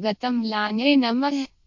गतम्लाने नमः।